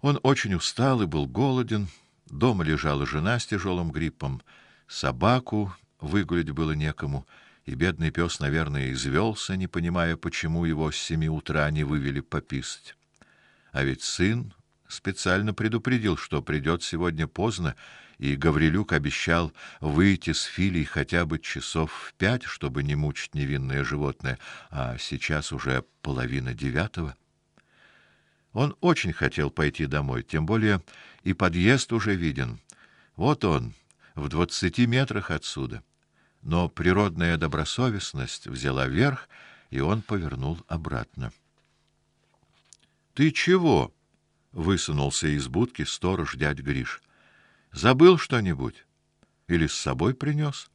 Он очень устал и был голоден. Дома лежала жена с тяжелым гриппом. Собаку выгулять было некому, и бедный пес, наверное, извелся, не понимая, почему его с семи утра не вывели пописать. А ведь сын специально предупредил, что придет сегодня поздно, и Гаврилюк обещал выйти с Филей хотя бы часов в пять, чтобы не мучить невинное животное, а сейчас уже половина девятого. Он очень хотел пойти домой, тем более и подъезд уже виден. Вот он, в двадцати метрах отсюда. Но природная добросовестность взяла верх, и он повернул обратно. Ты чего? высунулся из будки сторож дядь Гриш. Забыл что-нибудь или с собой принес?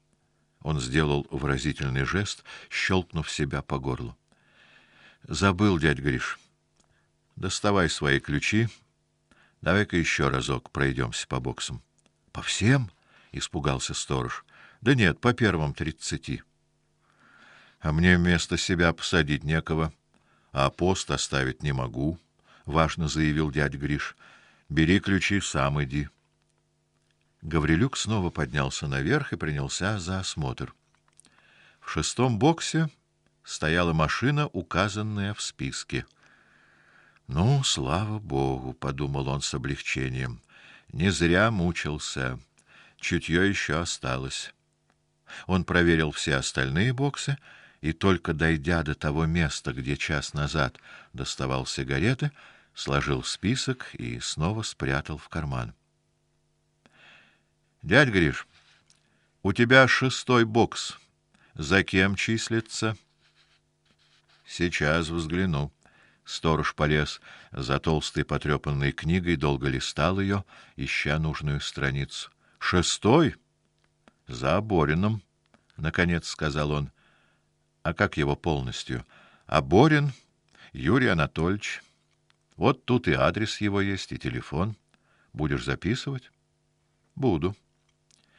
Он сделал выразительный жест, щелкнув себя по горлу. Забыл, дядь Гриш. Доставай свои ключи. Давай-ка еще разок пройдемся по боксам. По всем? испугался сторож. Да нет, по первым тридцати. А мне вместо себя посадить некого, а пост оставить не могу, важно заявил дядь Гриш. Бери ключи, сам иди. Гаврилюк снова поднялся наверх и принялся за осмотр. В шестом боксе стояла машина, указанная в списке. Ну, слава богу, подумал он с облегчением. Не зря мучился. Чутье еще осталось. Он проверил все остальные боксы и только дойдя до того места, где час назад доставал сигареты, сложил список и снова спрятал в карман. Дядь Гриш, у тебя шестой бокс. За кем числится? Сейчас взгляну. Сторож полез за толстой потрепанной книгой, долго листал ее, ища нужную страницу. Шестой за Борином, наконец сказал он. А как его полностью? А Борин Юрий Анатольевич. Вот тут и адрес его есть, и телефон. Будешь записывать? Буду.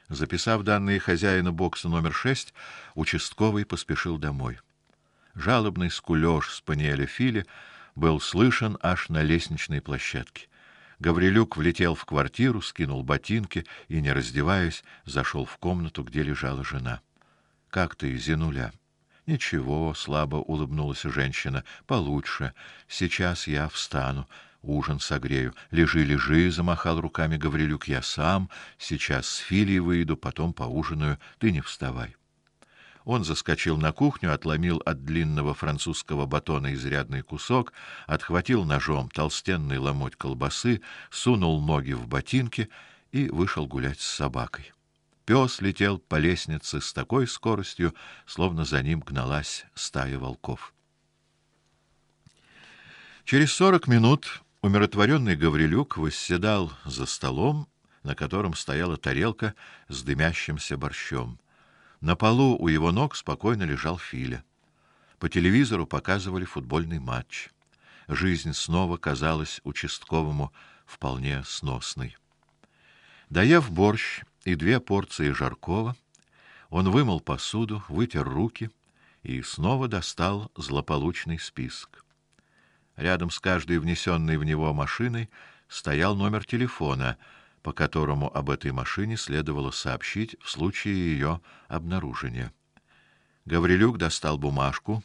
Записав данные хозяина бокса номер шесть, участковый поспешил домой. Жалобный скулёж спаниеля Фили был слышен аж на лестничной площадке. Гаврилюк влетел в квартиру, скинул ботинки и, не раздеваясь, зашел в комнату, где лежала жена. Как ты, Зинуля? Ничего, слабо улыбнулась женщина. Получше. Сейчас я встану, ужин согрею. Лежи, лежи, замахал руками Гаврилюк. Я сам сейчас с Филей выйду, потом поужинаю. Ты не вставай. Он заскочил на кухню, отломил от длинного французского батона изрядный кусок, отхватил ножом толстенный ломоть колбасы, сунул ноги в ботинки и вышел гулять с собакой. Пес летел по лестнице с такой скоростью, словно за ним гналась стая волков. Через сорок минут умиротворенный Гаврилюк восседал за столом, на котором стояла тарелка с дымящимся борщом. На полу у его ног спокойно лежал Филя. По телевизору показывали футбольный матч. Жизнь снова казалась участковому вполне сносной. Доев борщ и две порции жаркого, он вымыл посуду, вытер руки и снова достал злополучный список. Рядом с каждой внесенной в него машиной стоял номер телефона — по которому об этой машине следовало сообщить в случае ее обнаружения. Гаврилюк достал бумажку,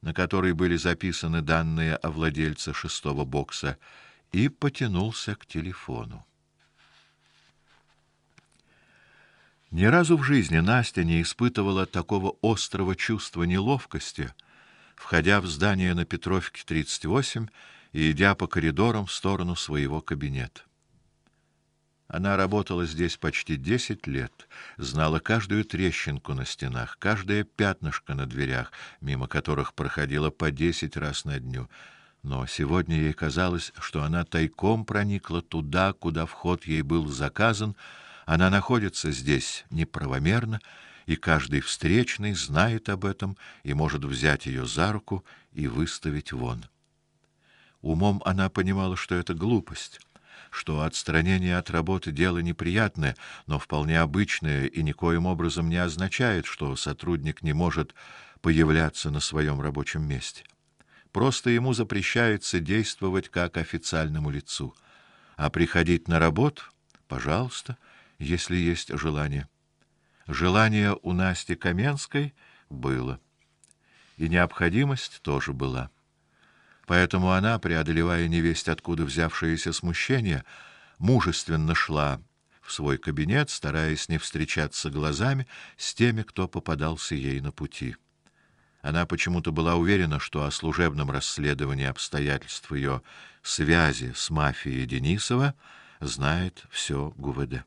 на которой были записаны данные о владельце шестого бокса, и потянулся к телефону. Ни разу в жизни Настя не испытывала такого острого чувства неловкости, входя в здание на Петровке 38 и идя по коридорам в сторону своего кабинета. Она работала здесь почти десять лет, знала каждую трещинку на стенах, каждое пятнышко на дверях, мимо которых проходила по десять раз на дню. Но сегодня ей казалось, что она тайком проникла туда, куда вход ей был заказан. Она находится здесь неправомерно, и каждый встречный знает об этом и может взять ее за руку и выставить вон. Умом она понимала, что это глупость что отстранение от работы дело неприятное, но вполне обычное и никоим образом не означает, что сотрудник не может появляться на своем рабочем месте. Просто ему запрещается действовать как официальному лицу. А приходить на работу, пожалуйста, если есть желание. Желание у Насти Каменской было, и необходимость тоже была. Поэтому она, преодолевая невесть откуда взявшееся смущение, мужественно шла в свой кабинет, стараясь не встречаться глазами с теми, кто попадался ей на пути. Она почему-то была уверена, что о служебном расследовании обстоятельств ее связи с мафией Денисова знает все ГУВД.